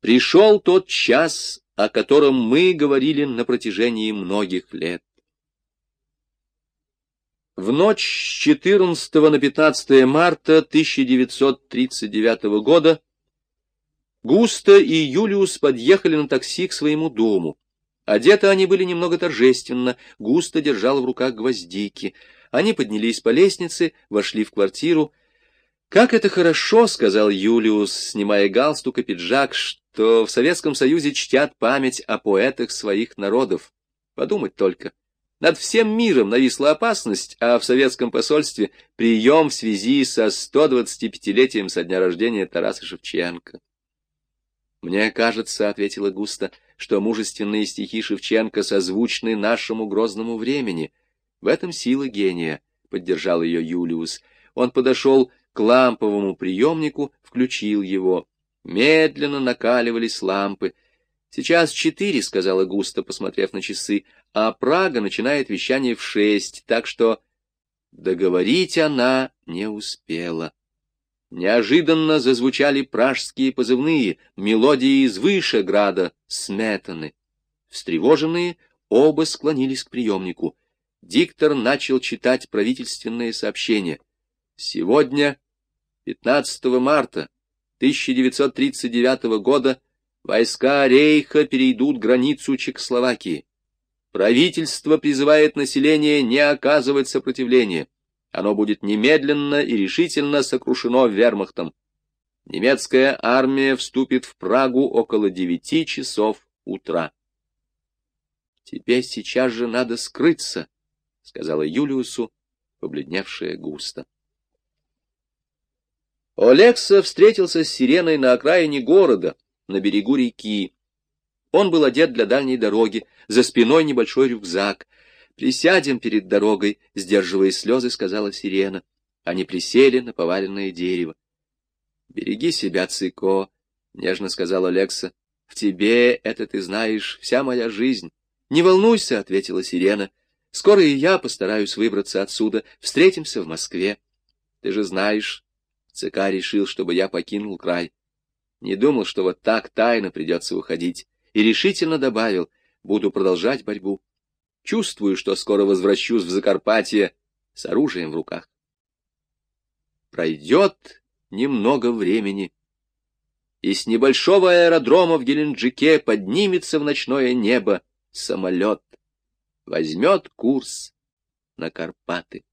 Пришел тот час, о котором мы говорили на протяжении многих лет. В ночь с 14 на 15 марта 1939 года Густо и Юлиус подъехали на такси к своему дому. Одеты они были немного торжественно, Густо держал в руках гвоздики. Они поднялись по лестнице, вошли в квартиру. «Как это хорошо», — сказал Юлиус, снимая галстук и пиджак, «что в Советском Союзе чтят память о поэтах своих народов. Подумать только». Над всем миром нависла опасность, а в советском посольстве прием в связи со 125-летием со дня рождения Тараса Шевченко. «Мне кажется, — ответила Густа, — что мужественные стихи Шевченко созвучны нашему грозному времени. В этом сила гения, — поддержал ее Юлиус. Он подошел к ламповому приемнику, включил его. Медленно накаливались лампы. «Сейчас четыре», — сказала Густа, посмотрев на часы, — а Прага начинает вещание в шесть, так что договорить она не успела. Неожиданно зазвучали пражские позывные, мелодии из Вышеграда, сметаны. Встревоженные оба склонились к приемнику. Диктор начал читать правительственные сообщения. Сегодня, 15 марта 1939 года, войска Рейха перейдут границу Чехословакии. Правительство призывает население не оказывать сопротивления. Оно будет немедленно и решительно сокрушено вермахтом. Немецкая армия вступит в Прагу около девяти часов утра. «Тебе сейчас же надо скрыться», — сказала Юлиусу, побледневшая густо. Олекса встретился с сиреной на окраине города, на берегу реки. Он был одет для дальней дороги, за спиной небольшой рюкзак. «Присядем перед дорогой», — сдерживая слезы, сказала сирена. Они присели на поваленное дерево. «Береги себя, Цико», — нежно сказала Лекса. «В тебе, это ты знаешь, вся моя жизнь». «Не волнуйся», — ответила сирена. «Скоро и я постараюсь выбраться отсюда. Встретимся в Москве. Ты же знаешь, ЦК решил, чтобы я покинул край. Не думал, что вот так тайно придется уходить и решительно добавил, буду продолжать борьбу. Чувствую, что скоро возвращусь в Закарпатье с оружием в руках. Пройдет немного времени, и с небольшого аэродрома в Геленджике поднимется в ночное небо самолет, возьмет курс на Карпаты.